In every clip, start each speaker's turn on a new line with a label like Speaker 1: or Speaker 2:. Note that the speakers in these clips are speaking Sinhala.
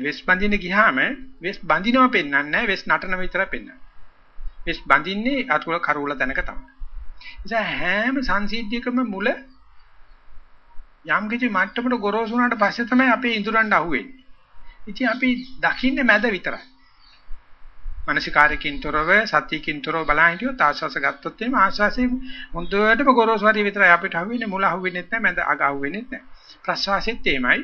Speaker 1: වෙස් බඳින්න ගියාම වෙස් බඳිනව පෙන්වන්නේ නැහැ වෙස් නටන විතරයි පෙන්වන්නේ. වෙස් බඳින්නේ අතුල කරුවල තැනක තමයි. නිසා හැම සංසිද්ධියකම මුල යම් කිසි මට්ටමකට ගොරෝසු වුණාට පස්සේ තමයි අපේ ඉඳුරන්ට අහුවෙන්නේ. ඉතින් අපි දකින්නේ මැද විතරයි. මානසිකාරකින් තොරව සතියකින් තොරව බලන් හිටියොත් ආශ්වාස ගත්තොත් එimhe ආශ්වාසයේ හොඳටම ගොරෝසු හරිය විතරයි අපිට අහුවෙන්නේ මුල අහුවෙන්නේ නැහැ මැද අග අහුවෙන්නේ නැහැ. ප්‍රශ්වාසෙත් එimheයි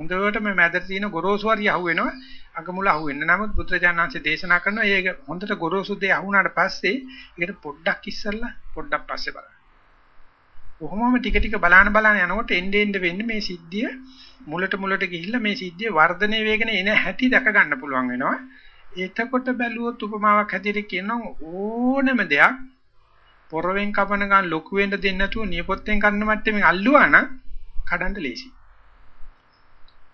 Speaker 1: හොඳටම මැදට තියෙන ගොරෝසු හරිය අහුවෙනවා අග මුල අහුවෙන්නේ. නමුත් බුදුරජාණන්සේ දේශනා කරනවා මේක හොඳට ගොරෝසු දෙය අහුණාට පස්සේ ඒකට පොඩ්ඩක් ඉස්සල්ලා පොඩ්ඩක් පස්සේ බලන්න. කොහොමම ටික ටික බලන බලන යනකොට එන්නේ එන්නේ වෙන්නේ මේ සිද්ධිය මුලට මුලට ගිහිල්ලා මේ සිද්ධිය වර්ධනය වෙගෙන එන හැටි දැක ගන්න පුළුවන් වෙනවා. එතකොට බැලුවොත් උපමාවක් හැටියට කියනවා ඕනම දෙයක් පොරවෙන් කපන ගමන් ලොකු වෙන්න දෙන්නේ නැතුව නියපොත්තෙන් කන්න මට්ටමින් අල්ලුවා නම් කඩන්න ලේසි.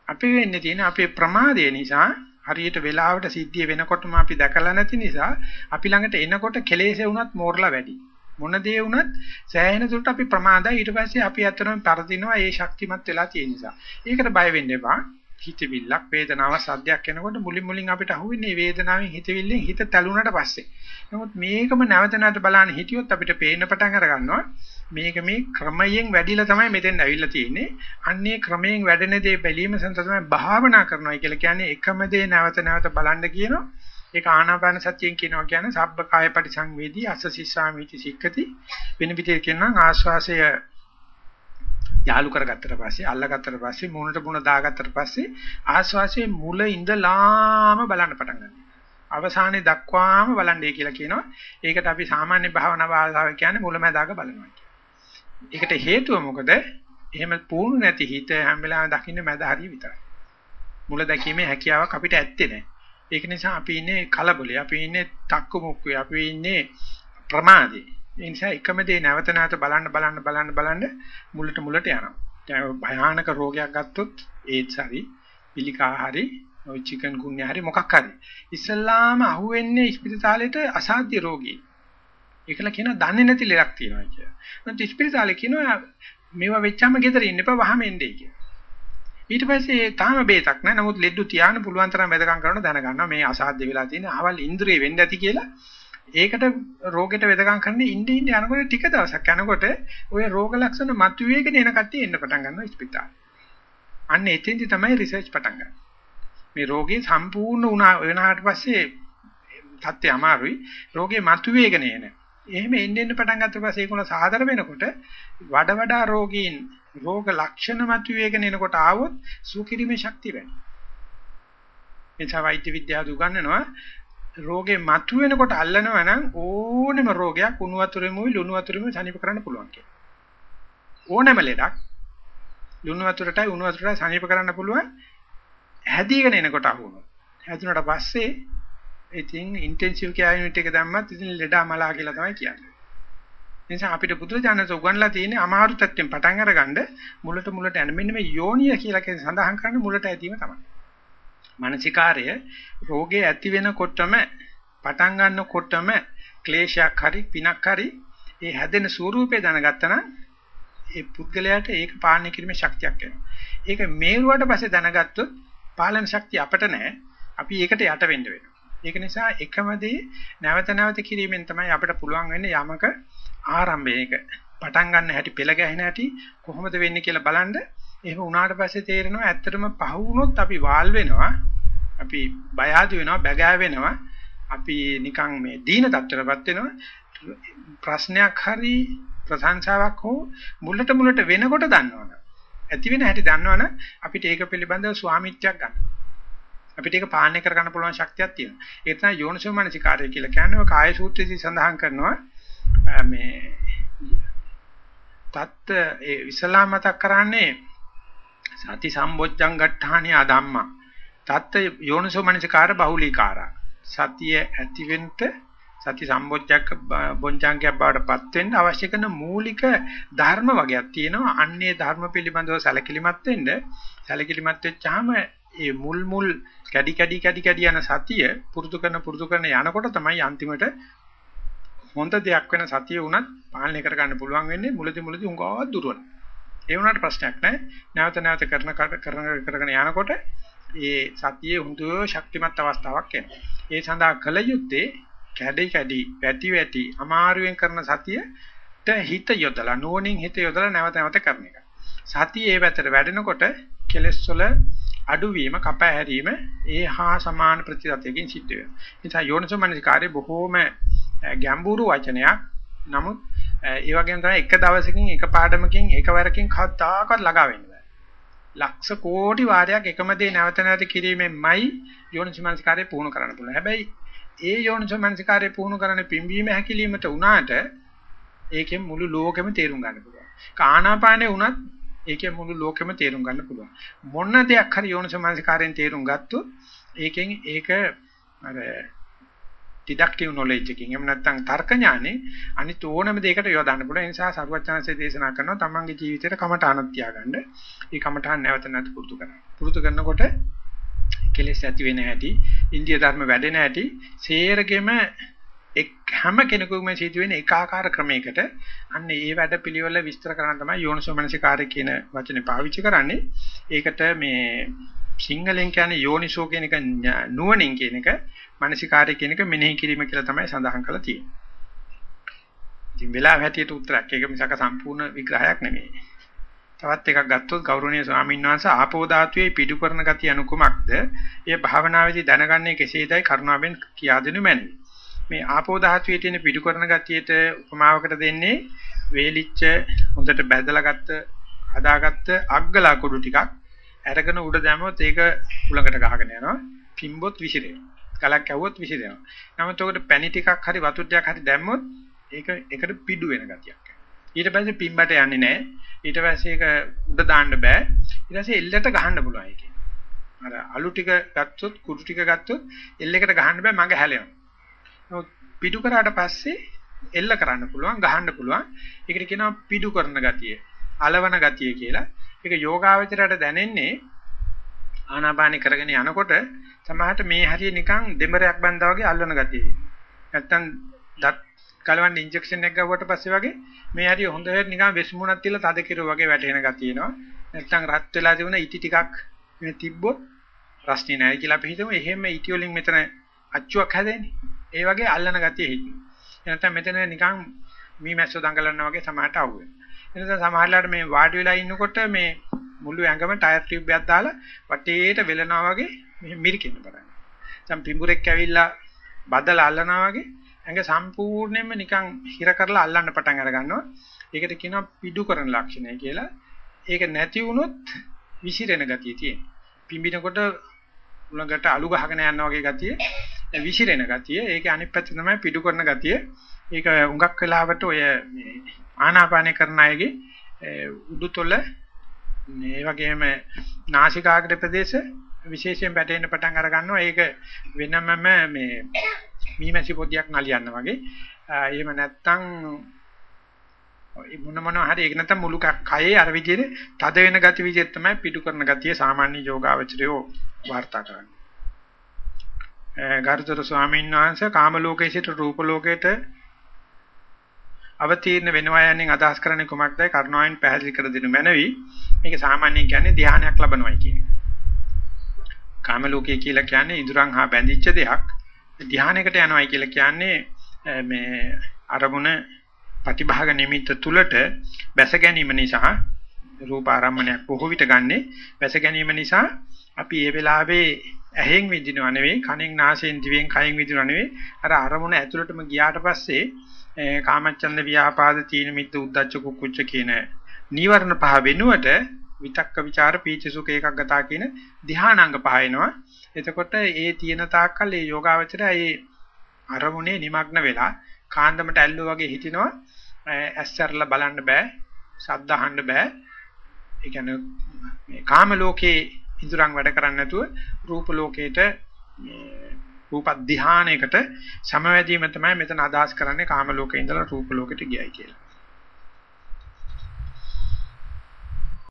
Speaker 1: අපි වෙන්නේ තියෙන අපේ ප්‍රමාදය නිසා හරියට වෙලාවට සිද්ධිය වෙනකොටම අපි දැකලා නැති නිසා අපි ළඟට එනකොට කෙලෙසේ වුණත් මෝරලා වැඩි. මොන දේ වුණත් සෑහෙන දුරට අපි ප්‍රමාදයි ඊට පස්සේ අපි අතරම පරදිනවා ඒ ශක්තිමත් වෙලා තියෙන නිසා. ඒකට බය වෙන්න එපා. හිතවිල්ලක් වේදනාවක් සද්දයක් එනකොට මුලින් මුලින් අපිට අහුවෙන්නේ වේදනාවෙන් හිතවිල්ලෙන් හිත තැළුණාට පස්සේ. නමුත් මේකම නැවත නැවත බලන්න හිටියොත් අපිට පේන්න පටන් අර ගන්නවා මේක මේ ක්‍රමයෙන් වැඩිලා තමයි මෙතෙන් ඇවිල්ලා තියෙන්නේ. අන්නේ ක්‍රමයෙන් වැඩෙන දේ බැලීම සඳහා තමයි භාවනා කරනවා කියලා කියන්නේ එකම දේ නැවත නැවත බලන්න කියනවා. ඒක ආනාපාන සතියෙන් කියනවා කියන්නේ සබ්බ කාය පරිසංවේදී අස්ස සිස්සාමිති සික්කති වෙන විදිහට කියනවා ආශ්වාසය යාලු කරගත්තට පස්සේ අල්ලගත්තට පස්සේ මුණට මුණ දාගත්තට පස්සේ ආශ්වාසයේ මුල ඉඳලාම බලන්න පටන් ගන්නවා. අවසානයේ දක්වාම බලන්නේ කියලා කියනවා. ඒකට අපි සාමාන්‍ය භාවනා භාෂාව කියන්නේ මුලමඳාක බලනවා කියන්නේ. ඒකට හේතුව මොකද? එහෙම පුහුණු නැති හිත හැම වෙලාවෙම දකින්නේ මැද හරිය විතරයි. මුල දැකීමේ හැකියාවක් අපිට ඇත්තේ නැහැ. ඒක නිසා අපි ඉන්නේ කලබලේ, අපි ඉන්නේ තක්කු මුක්කුවේ, අපි ඉන්නේ ප්‍රමාදේ. ඒ නිසා එකම දේ නැවත නැවත බලන්න බලන්න බලන්න බලන්න මුලට මුලට යනවා. දැන් භයානක රෝගයක් ගත්තොත් ඒඩ්ස් හරි, පිළිකා හරි, ඔය චිකන් ගුන්‍ය හරි මොකක් හරි. ඉස්සල්ලාම අහුවෙන්නේ ස්පිරිතාලේට අසාධ්‍ය රෝගී. ඒකල කියන දන්නේ නැති ලෙඩක් තියෙනවා කියලා. නැත්නම් ස්පිරිතාලේ කියනවා මේවා වෙච්චාම ගෙදර ඉන්න එපා වහම එන්නේ කියලා. ඊට පස්සේ තාම බේතක් නැහැ. නමුත් ලෙඩු තියාන පුළුවන් තරම් වැදගම් කරන දැනගන්නවා මේ අසාධ්‍ය වෙලා තියෙන අවල් ඉන්ද්‍රිය වෙන්න ඇති කියලා. ඒකට රෝගෙට වෙදකම් කරන්න ඉන්න ඉන්න යනකොට ටික දවසක් යනකොට ওই රෝග ලක්ෂණ මතුවේගෙන එන කට්ටිය එන්න පටන් ගන්නවා ස්පිතාලේ. අන්න එතෙන්දි තමයි රිසර්ච් පටන් ගන්න. මේ රෝගේ සම්පූර්ණ වුණා වෙනාට පස්සේ තත්ත්වය අමාරුයි. රෝගේ මතුවේගෙන එන. එහෙම එන්න එන්න පටන් ගත්ත පස්සේ ඒකන සාදර වෙනකොට වඩා වඩා රෝගීන් රෝග ලක්ෂණ මතුවේගෙන එනකොට ආවොත් සුඛිරීමේ ශක්තිය වැඩි. එතන වෛද්‍ය විද්‍යාව උගන්වනවා රෝගේ මතුවෙනකොට අල්ලනවා නම් ඕනෙම රෝගයක් උණු වතුරෙමුයි ලුණු වතුරෙමුයි සනීප කරන්න පුළුවන් කියලා. ඕනෙම ලෙඩක් ලුණු වතුරටයි උණු වතුරටයි සනීප කරන්න පුළුවන් හැදීගෙන එනකොට අහුනොත්. හැදුනට පස්සේ ඉතින් ඉන්ටෙන්සිව් කෙයාර් යුනිට් එක දැම්මත් ඉතින් ලෙඩ අමලා කියලා තමයි කියන්නේ. නිසා අපිට බුදුරජාණන් උගන්ලා තියෙන්නේ අමාරු තත්ත්වෙන් පටන් අරගන්න මුලට මුලට යන මෙන්න මේ යෝනිය කියලා කියන සඳහන් කරන්නේ මුලට ඇදීම තමයි. මානසිකාරය රෝගේ ඇති වෙනකොටම පටන් ගන්නකොටම ක්ලේශයක් හරි පිනක් හරි ඒ හැදෙන ස්වરૂපය දැනගත්තා නම් ඒ පුද්ගලයාට ඒක පාලනය කිරීමේ ශක්තියක් එනවා. ඒක මේරුවට පස්සේ දැනගත්තොත් පාලන ශක්තිය අපිට නැහැ. අපි ඒකට යට වෙන්න වෙනවා. ඒක නිසා එකමදී නැවත නැවත කිරීමෙන් තමයි අපිට පුළුවන් වෙන්නේ යමක ආරම්භයක පටන් ගන්න හැටි පෙළ ගැහෙන හැටි කොහොමද වෙන්නේ කියලා බලන්න එහෙම වුණාට පස්සේ තේරෙනවා ඇත්තටම පහ වුණොත් අපි වාල් වෙනවා. අපි බය ආදි වෙනවා, බැගෑ වෙනවා. අපි නිකන් මේ දීන තත්ත්වයටපත් වෙනවා. ප්‍රශ්නයක් හරි ප්‍රශංසාවක් හෝ මුලට මුලට වෙනකොට දන්නවනේ. ඇති වෙන හැටි දන්නවනේ අපිට ඒක පිළිබඳව ස්වාමිත්වයක් ගන්න. අපිට ඒක පාලනය කරගන්න පුළුවන් ශක්තියක් තියෙනවා. ඒ තමයි යෝනිසෝ මනසිකාරය කියලා කියන්නේ. ඔය කාය සූත්‍රයේදී සඳහන් කරනවා මේ තත් ඒ ඉස්ලාම මතක් කරන්නේ සති සම්බොජ්ජං ගට්ඨානිය ධම්මා. තත් යෝනිසෝ මනසිකාර බහුලීකාරා. සතිය ඇතිවෙන්න සති සම්බොජ්ජක් බොංචාංගයක් බවට පත් වෙන්න අවශ්‍ය කරන මූලික ධර්ම වගේක් තියෙනවා. අන්නේ ධර්ම පිළිබඳව සැලකිලිමත් වෙන්න. සැලකිලිමත් වෙච්චාම ඒ මුල් මුල් කැඩි කැඩි කැඩි කැඩි යන සතිය පුරුදු කරන පුරුදු කරන යනකොට තමයි අන්තිමට හොඳ දෙයක් වෙන සතිය උනත් පාලනය කරගන්න පුළුවන් වෙන්නේ මුලදි මුලදි උංගාවක් දුරවන. ඒ වුණාට ප්‍රශ්නයක් නැහැ. නැවත නැවත කරන කරන කරගෙන යනකොට ඒ සතියේ හොඳ ශක්තිමත් අවස්ථාවක් එනවා. ඒ සඳහා කල යුත්තේ කැඩි කැඩි වැටි වැටි අමාරුවෙන් කරන සතියට හිත යොදලා නුවණින් හිත යොදලා නැවත නැවත කරන එක. සතිය ඒ පැත්තට වැඩෙනකොට කෙලස් වල අඩුවීම කපා හැරීම ඒ හා සමාන ප්‍රතිශතයකින් සිද්ධ වෙනවා. ඒ නිසා යෝනිසෝමනසිකාරය බොහෝම ගැඹුරු වචනයක්. නමුත් ඒ වගේම තමයි එක දවසකින් එක පාඩමකින් එකවරකින් කවදාකවත් ළඟා වෙන්න බෑ. ලක්ෂ කෝටි වාරයක් එකම දේ නැවත නැවත කිරීමෙන්මයි යෝනිසෝමනසිකාරය පුහුණු කරන්න පුළුවන්. හැබැයි ඒ යෝනිසෝමනසිකාරය පුහුණු කරන පිම්බීම හැකිලීමට උනාට ඒකෙන් මුළු ලෝකෙම තේරුම් ගන්න පුළුවන්. කානාපානේ වුණත් ඒකෙන් මුළු ලෝකෙම තේරුම් ගන්න පුළුවන්. මොන දෙයක් හරි යෝනිසෝමනසිකාරයෙන් තේරුම් ගත්තොත් ඒකෙන් ඒක අර ඩිඩක්ටිව් නොලෙජ් එකකින් එහෙම නැත්නම් තර්ක ඥානෙ අනිත් ඕනම දෙයකට යොදන්න පුළුවන්. ඒ නිසා සරුවචාන්සේ දේශනා කරනවා තමන්ගේ ජීවිතේට කමඨානක් තියාගන්න. ඒ කමඨාන නැවත නැවත පුරුදු කරන්න. පුරුදු කරනකොට කෙලෙස් ඇති වෙන හැටි, ඉන්දිය ධර්ම වැඩෙන හැටි, සේරගෙම එක් හැම කෙනෙකුම සිදුවෙන ඒකාකාර ක්‍රමයකට අන්න ඒ වැඩ පිළිවෙල විස්තර කරන්න තමයි යෝනිසෝමනසිකාරය කියන වචනේ පාවිච්චි කරන්නේ. ඒකට මේ සිංහලෙන් කියන්නේ යෝනිසෝ කියන එක නුවණින් කියන එක මානසිකාරය කියන එක මෙනෙහි කිරීම කියලා තමයි සඳහන් කරලා තියෙන්නේ. ඉතින් වෙලාව හැටියට උත්තරයක් ඒක මිසක සම්පූර්ණ විග්‍රහයක් නෙමෙයි. තවත් එකක් ගත්තොත් ගෞරවනීය ස්වාමීන් වහන්සේ ආපෝ ධාතුවේ පිටු කරන ගතිය අනුකුමක්ද? එය භාවනාවේදී දැනගන්නේ කෙසේදයි කරුණාවෙන් කියා දෙනු මැනවි. මේ ආපෝ ධාතුවේ තියෙන පිටු කරන ගතියට උපමාවකට දෙන්නේ වේලිච්ච හොඳට බැදලා ගත්ත හදාගත්ත අග්ගලා කුඩු ටිකක් අරගෙන උඩ දැම්මොත් ඒක උලඟට ගහගෙන යනවා. පිම්බොත් විසිරෙනවා. ගලක් ඇව්වොත් විසිරෙනවා. නමුත් උකට පැණි ටිකක් හරි වතුර ටිකක් හරි දැම්මොත් ඒක එකට පිඩු වෙන ගතියක්. ඊට පස්සේ පිම්බට යන්නේ නැහැ. ඊට පස්සේ ඒක උඩ දාන්න බෑ. ඊට පස්සේ එල්ලට ගහන්න පුළුවන් ඒකේ. අර අලු ටික ගත්තොත් කුඩු ටික ගත්තොත් එල්ලෙකට ගහන්න බෑ මඟ හැලෙනවා. නමුත් පිටු කරාට පස්සේ එල්ල කරන්න පුළුවන් ගහන්න පුළුවන්. ඒකට කියනවා පිටු කරන ගතිය. అలවන ගතිය කියලා. ඒක යෝගාවචරයට දැනෙන්නේ ආනාපානි කරගෙන යනකොට සමහරට මේ හරිය නිකන් දෙමරයක් බඳා වගේ අල්ලන ගතිය. නැත්තම් දත් කලවන්න ඉන්ජෙක්ෂන් එක ගවුවට පස්සේ වගේ මේ හරිය හොඳට නිකන් වෙස්මුණක් තියලා තද කිරෝ වගේ වැටෙන ගතියනවා. නැත්තම් රත් වෙලා තිබුණ ඉටි ටිකක් මේ තිබ්බොත් රස්නේ නැහැ කියලා අපි හිතමු. එහෙම ඉටි වලින් මෙතන අච්චුවක් හැදෙන්නේ. ඒ වගේ අල්ලන ගතිය හිටිනවා. එනතම් මෙතන නිකන් මීමැස්සෝ දඟලනවා වගේ සමහරට අහුවෙනවා. එනතම් සමහරලාට මේ වාඩි වෙලා ඉන්නකොට මේ මුළු ඇඟම ටයර් ටියුබ් එකක් දාලා වටේට වෙලනවා වගේ මෙහෙම මිරිකෙන්න පටන් ගන්නවා. දැන් පිඹුරෙක් ඇවිල්ලා බදලා අල්ලනවා වගේ ඇඟ සම්පූර්ණයෙන්ම නිකන් හිර කරලා අල්ලන්න පටන් අර ගන්නවා. ඒකට කියනවා පිඩු කරන ලක්ෂණය කියලා. ඒක නැති වුණොත් විසිරෙන ගතිය තියෙනවා. පිඹිනකොට උලඟට අලු ගහගෙන යනවා වගේ ගතිය විසිරෙන ගතිය. ඒකේ අනිත් පැත්ත තමයි පිඩු කරන ගතිය. ඒක උඟක් වෙලාවට ඔය ආනාපානය කරන අයගේ උඩුතොල මේ වගේම නාසිකාග්‍ර ප්‍රදේශ විශේෂයෙන් වැටෙන්න පටන් අර ගන්නවා. ඒක වෙනමම මේ මීමැසි පොදියක් නලියන්න වගේ. එහෙම නැත්තම් මොන මොනවා හරි ඒක නැත්තම් මුළු කයේ අර විදිහේ තද වෙන ගති විදිහට තමයි පිටු කරන ගතිය සාමාන්‍ය යෝගාවචරයෝ වාර්තා කරන්නේ. ගරුතර ස්වාමීන් වහන්සේ කාම ලෝකයේ සිට රූප ලෝකයට අවතීර්ණ වෙනවා යන්නේ අදහස් කරන්නේ කුමක්දයි කරුණාවෙන් පැහැදිලි කර දෙනු මැනවි. මේක සාමාන්‍යයෙන් කියන්නේ ධානයක් ලබනවායි කියන එක. කාම ලෝකයේ කියලා කියන්නේ ඉඳුරන් හා බැඳිච්ච දෙයක්. ධානයකට යනවායි කියලා කියන්නේ මේ අරමුණ ප්‍රතිභාග නිමිත්ත තුලට බැස ගැනීම නිසා රූප ආරම්මණයක් බොහෝ විට ගන්නෙ බැස ගැනීම නිසා අපි ඒ වෙලාවේ ඇහෙන් විඳිනව නෙවෙයි කනෙන් නාසයෙන් දිවෙන් කයෙන් විඳිනව නෙවෙයි. අර අරමුණ ඇතුළටම ගියාට පස්සේ කාමච්ඡන්ද ව්‍යාපාද තීන මිද්ද උද්දච්ච කුක්කුච්ච කියන නීවරණ පහ වෙනුවට විතක්ක ਵਿਚාර පීචසුක එකක් ගතා කියන ධානාංග පහ එනවා. එතකොට ඒ තියෙන තාක්කල් ඒ යෝගාවචරය ඒ අරමුණේ নিমগ্ন වෙලා කාන්දමට ඇල්ලුවා වගේ හිටිනවා. ඇස්සරලා බලන්න බෑ. ශබ්ද අහන්න බෑ. ඒ කියන්නේ මේ කාම ලෝකේ ඉදurang වැඩ කරන්නේ නැතුව රූප ලෝකේට රූප ධානයකට සමවැදීම තමයි මෙතන අදහස් කරන්නේ කාම ලෝකේ ඉඳලා රූප ලෝකෙට ගියයි කියලා.